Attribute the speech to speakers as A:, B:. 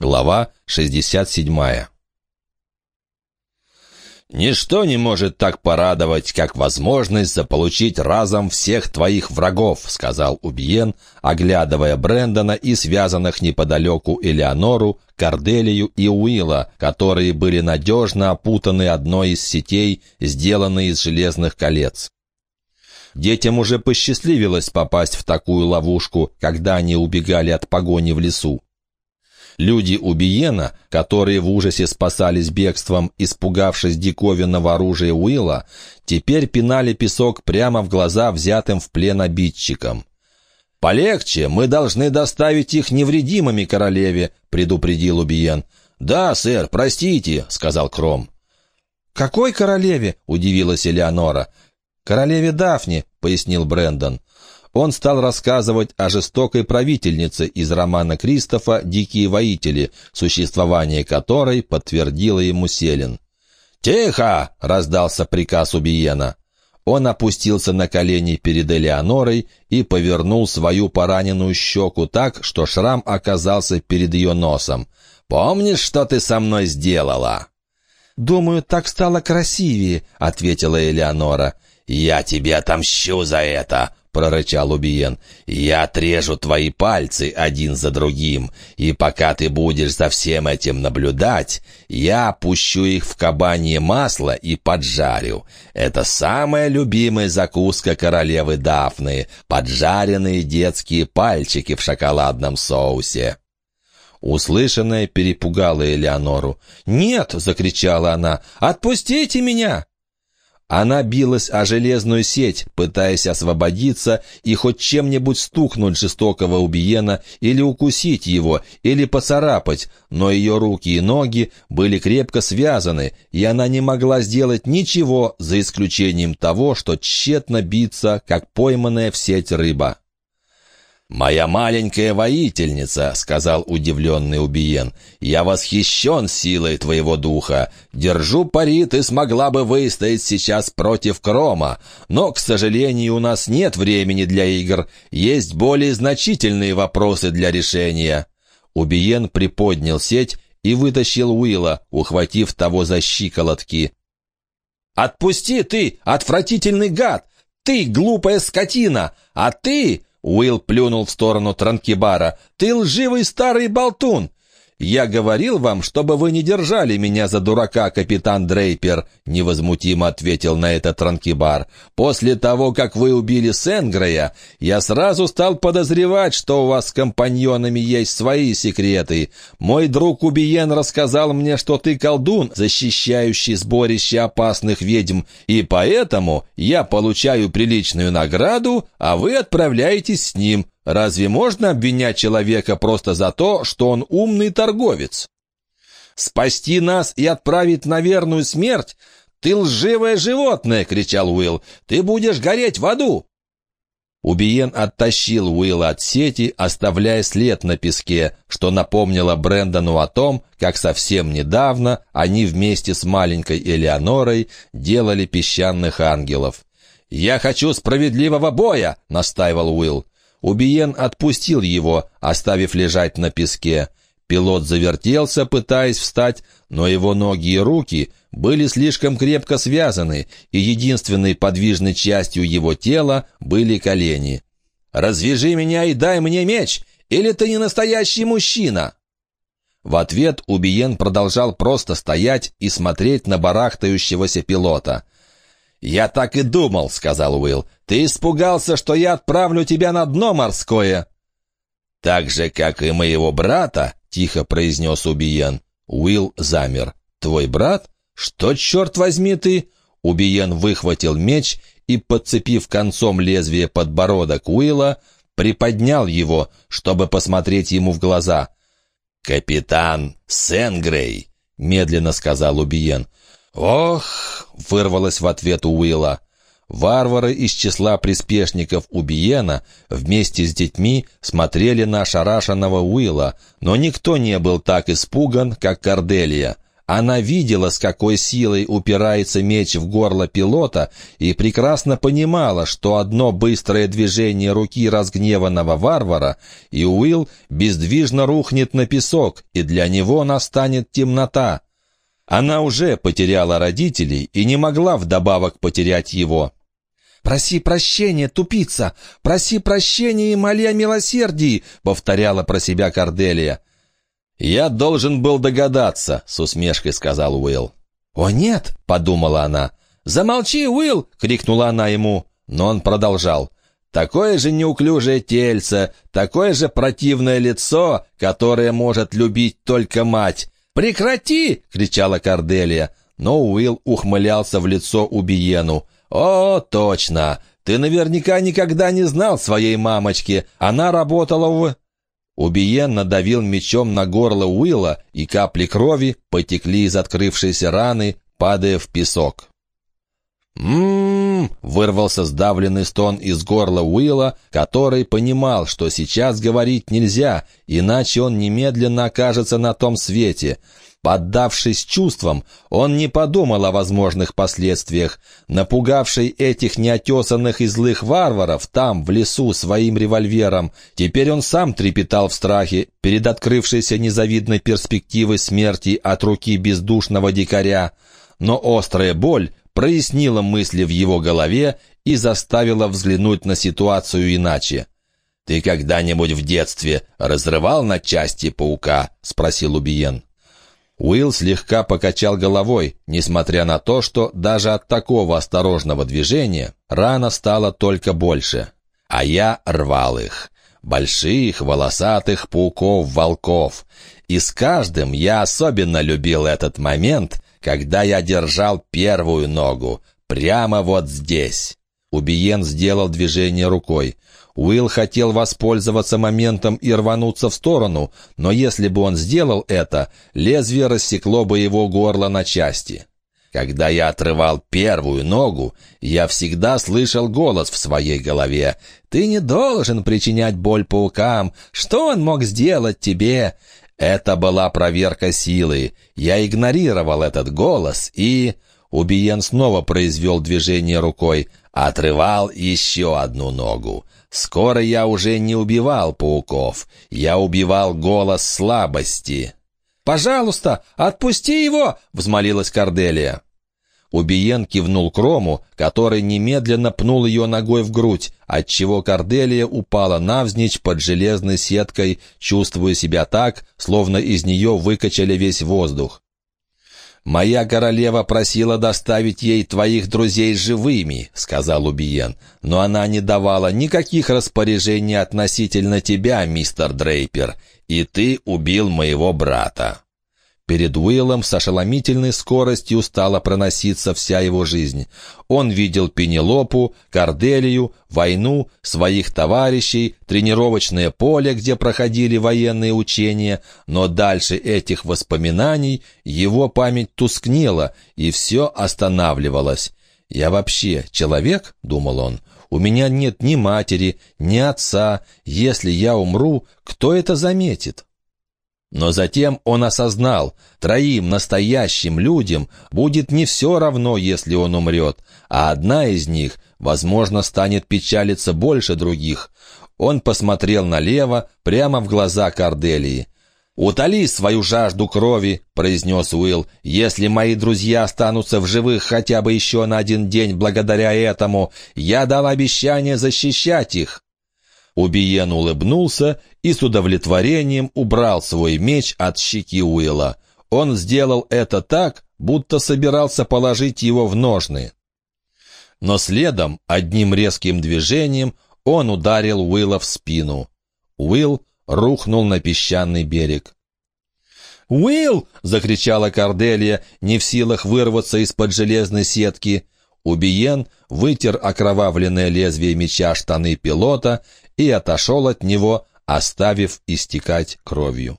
A: Глава 67. «Ничто не может так порадовать, как возможность заполучить разом всех твоих врагов», — сказал Убиен, оглядывая Брэндона и связанных неподалеку Элеонору, Корделию и Уилла, которые были надежно опутаны одной из сетей, сделанной из железных колец. Детям уже посчастливилось попасть в такую ловушку, когда они убегали от погони в лесу. Люди Убиена, которые в ужасе спасались бегством, испугавшись диковинного оружия Уилла, теперь пинали песок прямо в глаза взятым в плен обидчикам. «Полегче, мы должны доставить их невредимыми королеве», — предупредил Убиен. «Да, сэр, простите», — сказал Кром.
B: «Какой королеве?» — удивилась Элеонора. «Королеве Дафне», — пояснил Брэндон он стал рассказывать о жестокой правительнице из романа Кристофа «Дикие воители», существование которой подтвердила ему Селин. «Тихо!» — раздался приказ Убиена. Он опустился на колени перед Элеонорой и повернул свою пораненную щеку так, что шрам оказался перед ее носом. «Помнишь, что ты со мной сделала?» «Думаю, так стало красивее», — ответила Элеонора.
A: «Я тебе отомщу за это!» — прорычал Убиен. «Я отрежу твои пальцы один за другим, и пока ты будешь за всем этим наблюдать, я пущу их в кабанье масло и поджарю. Это самая любимая закуска королевы Дафны — поджаренные детские пальчики в шоколадном соусе».
B: Услышанное перепугало Элеонору. «Нет!» — закричала она. «Отпустите меня!» Она билась о железную сеть, пытаясь освободиться и хоть чем-нибудь стукнуть жестокого убиена или укусить его, или поцарапать, но ее руки и ноги были крепко связаны, и она не могла сделать ничего, за исключением того, что тщетно биться, как пойманная в сеть рыба.
A: «Моя маленькая воительница», — сказал удивленный Убиен, — «я восхищен силой твоего духа. Держу пари, ты смогла бы выстоять сейчас против Крома, но, к сожалению, у нас нет времени для игр, есть более значительные вопросы для решения».
B: Убиен приподнял сеть и вытащил Уилла, ухватив того за щиколотки.
A: «Отпусти ты, отвратительный гад! Ты, глупая скотина! А ты...» Уилл плюнул в сторону Транкибара. «Ты лживый старый болтун! «Я говорил вам, чтобы вы не держали меня за дурака, капитан Дрейпер», — невозмутимо ответил на это Транкибар. «После того, как вы убили Сенгрея, я сразу стал подозревать, что у вас с компаньонами есть свои секреты. Мой друг Убиен рассказал мне, что ты колдун, защищающий сборище опасных ведьм, и поэтому я получаю приличную награду, а вы отправляетесь с ним. Разве можно обвинять человека просто за то, что он умный торговец? «Спасти нас и отправить на верную смерть? Ты лживое животное!» — кричал Уилл. «Ты будешь гореть в аду!»
B: Убиен оттащил Уилла от сети, оставляя след на песке, что напомнило Брэндону о том, как совсем недавно они вместе с маленькой Элеонорой делали песчаных ангелов.
A: «Я хочу справедливого боя!» — настаивал Уилл.
B: Убиен отпустил его, оставив лежать на песке. Пилот завертелся, пытаясь встать, но его ноги и руки были слишком крепко связаны, и единственной подвижной частью его тела были колени.
A: «Развяжи меня и дай мне меч, или ты не настоящий мужчина!»
B: В ответ Убиен продолжал просто стоять и смотреть на барахтающегося пилота.
A: «Я так и думал», — сказал Уилл. «Ты испугался, что я отправлю тебя на дно морское».
B: «Так же, как и моего брата», — тихо произнес Убиен. Уилл замер. «Твой брат? Что, черт возьми, ты?» Убиен выхватил меч и, подцепив концом лезвия подбородок Уилла, приподнял его, чтобы посмотреть ему в глаза.
A: «Капитан Сенгрей», — медленно сказал Убиен, —
B: «Ох!» — вырвалось в ответ у Уилла. Варвары из числа приспешников Убиена вместе с детьми смотрели на ошарашенного Уилла, но никто не был так испуган, как Корделия. Она видела, с какой силой упирается меч в горло пилота, и прекрасно понимала, что одно быстрое движение руки разгневанного варвара, и Уилл бездвижно рухнет на песок, и для него настанет темнота. Она уже потеряла родителей и не могла вдобавок потерять его.
A: «Проси прощения, тупица! Проси прощения и моли о милосердии!» — повторяла про себя Корделия.
B: «Я должен был догадаться», — с усмешкой сказал Уилл.
A: «О, нет!» — подумала она. «Замолчи, Уилл!» — крикнула она ему.
B: Но он продолжал. «Такое же неуклюжее тельце, такое же противное лицо, которое может любить только мать».
A: «Прекрати!» — кричала Корделия.
B: Но Уилл ухмылялся в лицо убиену. «О, точно! Ты наверняка никогда не знал своей мамочки. Она работала в...» Убиен надавил мечом на горло Уилла, и капли крови потекли из открывшейся раны, падая в песок. «М-м-м!» вырвался сдавленный стон из горла Уилла, который понимал, что сейчас говорить нельзя, иначе он немедленно окажется на том свете — Поддавшись чувствам, он не подумал о возможных последствиях. Напугавший этих неотесанных и злых варваров там, в лесу, своим револьвером, теперь он сам трепетал в страхе перед открывшейся незавидной перспективой смерти от руки бездушного дикаря. Но острая боль прояснила мысли в его голове и заставила взглянуть на ситуацию иначе. «Ты когда-нибудь в детстве разрывал на части паука?» — спросил Убиен. Уилл слегка покачал головой, несмотря на то, что даже от такого осторожного движения рана стала только больше. А я рвал их. Больших, волосатых пауков-волков. И с каждым я особенно любил этот момент, когда я держал первую ногу, прямо вот здесь. Убиен сделал движение рукой. Уилл хотел воспользоваться моментом и рвануться в сторону, но если бы он сделал это, лезвие рассекло бы его горло на части. Когда я отрывал первую ногу, я всегда слышал голос в своей голове. «Ты не должен причинять боль паукам. Что он мог сделать тебе?» Это была проверка силы. Я игнорировал этот голос и... Убиен снова произвел движение рукой. Отрывал еще одну ногу. Скоро я уже не убивал пауков, я убивал голос слабости.
A: «Пожалуйста, отпусти его!» — взмолилась Корделия.
B: Убиен кивнул Крому, который немедленно пнул ее ногой в грудь, отчего Корделия упала навзничь под железной сеткой, чувствуя себя так, словно из нее выкачали весь воздух. «Моя королева просила доставить ей твоих друзей живыми», — сказал Убиен, «но она не давала никаких распоряжений относительно тебя, мистер Дрейпер, и ты убил моего брата». Перед Уиллом с ошеломительной скоростью стала проноситься вся его жизнь. Он видел Пенелопу, Корделию, войну, своих товарищей, тренировочное поле, где проходили военные учения, но дальше этих воспоминаний его память тускнела, и все останавливалось. «Я вообще человек?» — думал он. «У меня нет ни матери, ни отца. Если я умру, кто это заметит?» Но затем он осознал, троим настоящим людям будет не все равно, если он умрет, а одна из них, возможно, станет печалиться больше других. Он посмотрел налево, прямо в глаза Корделии. «Утоли свою жажду крови», — произнес Уилл, «если мои друзья останутся в живых хотя бы еще на один день благодаря этому. Я дал обещание защищать их». Убиен улыбнулся и с удовлетворением убрал свой меч от щеки Уилла. Он сделал это так, будто собирался положить его в ножны. Но следом, одним резким движением, он ударил Уилла в спину. Уилл рухнул на песчаный берег.
A: «Уилл!» — закричала
B: Корделия, не в силах вырваться из-под железной сетки. Убиен вытер окровавленное лезвие меча штаны пилота и отошел от него, оставив истекать кровью.